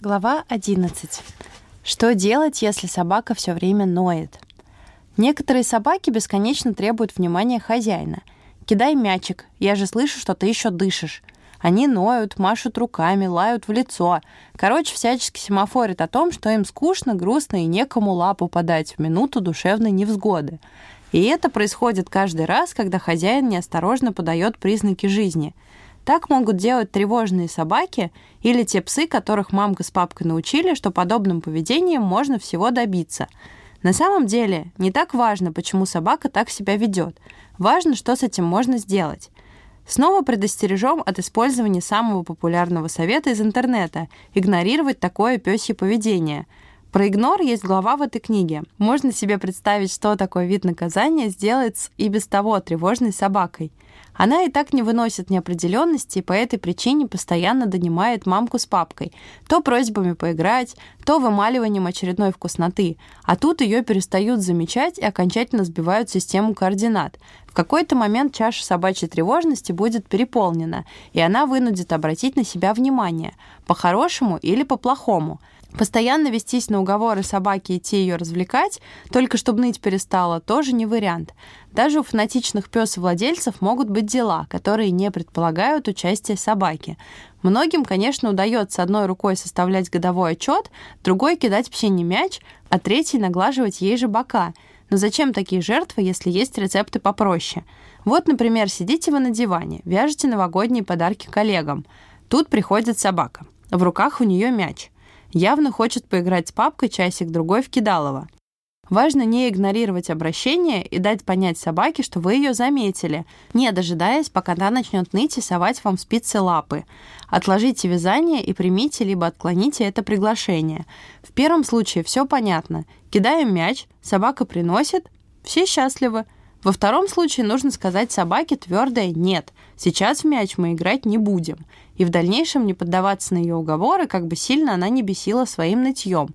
Глава 11. Что делать, если собака все время ноет? Некоторые собаки бесконечно требуют внимания хозяина. «Кидай мячик, я же слышу, что ты еще дышишь». Они ноют, машут руками, лают в лицо. Короче, всячески семафорят о том, что им скучно, грустно и некому лапу подать в минуту душевной невзгоды. И это происходит каждый раз, когда хозяин неосторожно подает признаки жизни – так могут делать тревожные собаки или те псы, которых мамка с папкой научили, что подобным поведением можно всего добиться. На самом деле не так важно, почему собака так себя ведет. Важно, что с этим можно сделать. Снова предостережем от использования самого популярного совета из интернета – игнорировать такое пёсье поведение – про игнор есть глава в этой книге. Можно себе представить, что такой вид наказания сделает с и без того тревожной собакой. Она и так не выносит неопределенности и по этой причине постоянно донимает мамку с папкой. То просьбами поиграть, то вымаливанием очередной вкусноты. А тут ее перестают замечать и окончательно сбивают систему координат. В какой-то момент чаша собачьей тревожности будет переполнена, и она вынудит обратить на себя внимание, по-хорошему или по-плохому – Постоянно вестись на уговоры собаки идти ее развлекать, только чтобы ныть перестала, тоже не вариант. Даже у фанатичных пес-владельцев могут быть дела, которые не предполагают участие собаки. Многим, конечно, удается одной рукой составлять годовой отчет, другой кидать псине мяч, а третий наглаживать ей же бока. Но зачем такие жертвы, если есть рецепты попроще? Вот, например, сидите вы на диване, вяжете новогодние подарки коллегам. Тут приходит собака. В руках у нее мяч – явно хочет поиграть с папкой часик-другой в кидалово. Важно не игнорировать обращение и дать понять собаке, что вы ее заметили, не дожидаясь, пока она начнет ныть и совать вам спицы лапы. Отложите вязание и примите либо отклоните это приглашение. В первом случае все понятно. Кидаем мяч, собака приносит, все счастливы. Во втором случае нужно сказать собаке твердое «нет», сейчас в мяч мы играть не будем и в дальнейшем не поддаваться на ее уговоры, как бы сильно она не бесила своим нытьем.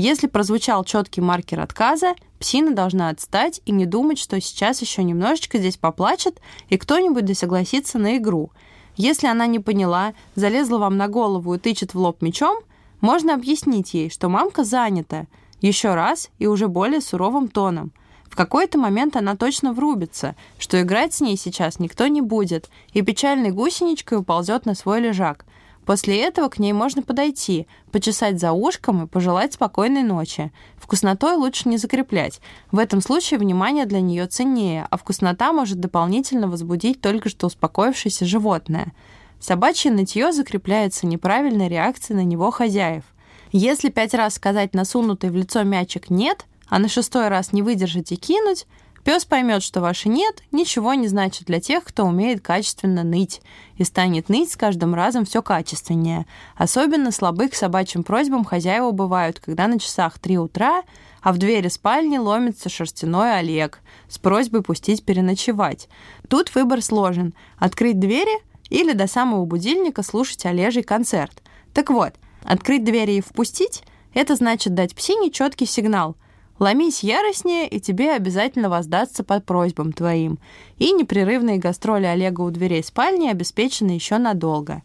Если прозвучал четкий маркер отказа, псина должна отстать и не думать, что сейчас еще немножечко здесь поплачет, и кто-нибудь да согласится на игру. Если она не поняла, залезла вам на голову и тычет в лоб мечом, можно объяснить ей, что мамка занята, еще раз и уже более суровым тоном. В какой-то момент она точно врубится, что играть с ней сейчас никто не будет, и печальной гусеничкой уползет на свой лежак. После этого к ней можно подойти, почесать за ушком и пожелать спокойной ночи. Вкуснотой лучше не закреплять. В этом случае внимание для нее ценнее, а вкуснота может дополнительно возбудить только что успокоившееся животное. Собачье нытье закрепляется неправильной реакцией на него хозяев. Если пять раз сказать насунутый в лицо мячик «нет», а на шестой раз не выдержать и кинуть, пес поймет, что ваше «нет» ничего не значит для тех, кто умеет качественно ныть, и станет ныть с каждым разом все качественнее. Особенно слабы к собачьим просьбам хозяева бывают, когда на часах 3 утра, а в двери спальни ломится шерстяной Олег с просьбой пустить переночевать. Тут выбор сложен – открыть двери или до самого будильника слушать Олежий концерт. Так вот, открыть двери и впустить – это значит дать псине четкий сигнал – Ломись яростнее, и тебе обязательно воздастся под просьбам твоим. И непрерывные гастроли Олега у дверей спальни обеспечены еще надолго.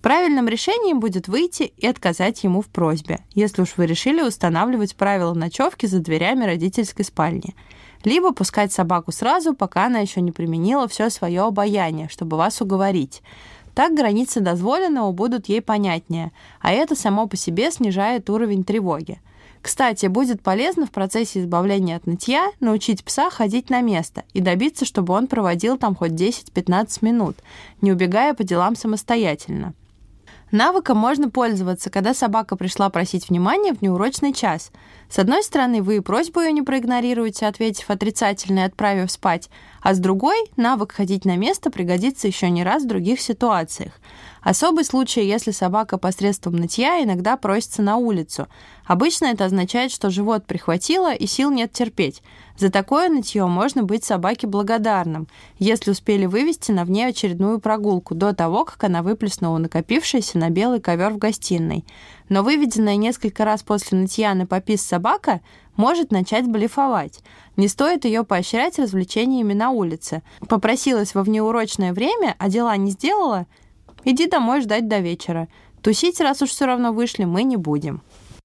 Правильным решением будет выйти и отказать ему в просьбе, если уж вы решили устанавливать правила ночевки за дверями родительской спальни. Либо пускать собаку сразу, пока она еще не применила все свое обаяние, чтобы вас уговорить. Так границы дозволенного будут ей понятнее, а это само по себе снижает уровень тревоги. Кстати, будет полезно в процессе избавления от нытья научить пса ходить на место и добиться, чтобы он проводил там хоть 10-15 минут, не убегая по делам самостоятельно. Навыком можно пользоваться, когда собака пришла просить внимания в неурочный час. С одной стороны, вы просьбу ее не проигнорируете, ответив отрицательно и отправив спать, а с другой, навык ходить на место пригодится еще не раз в других ситуациях. Особый случай, если собака посредством нытья иногда просится на улицу. Обычно это означает, что живот прихватило и сил нет терпеть. За такое нытье можно быть собаке благодарным, если успели вывести на внеочередную прогулку до того, как она выплеснула накопившееся на белый ковер в гостиной. Но выведенная несколько раз после нытья на попис собака может начать блефовать. Не стоит ее поощрять развлечениями на улице. Попросилась во внеурочное время, а дела не сделала – Иди домой ждать до вечера. Тусить, раз уж все равно вышли, мы не будем.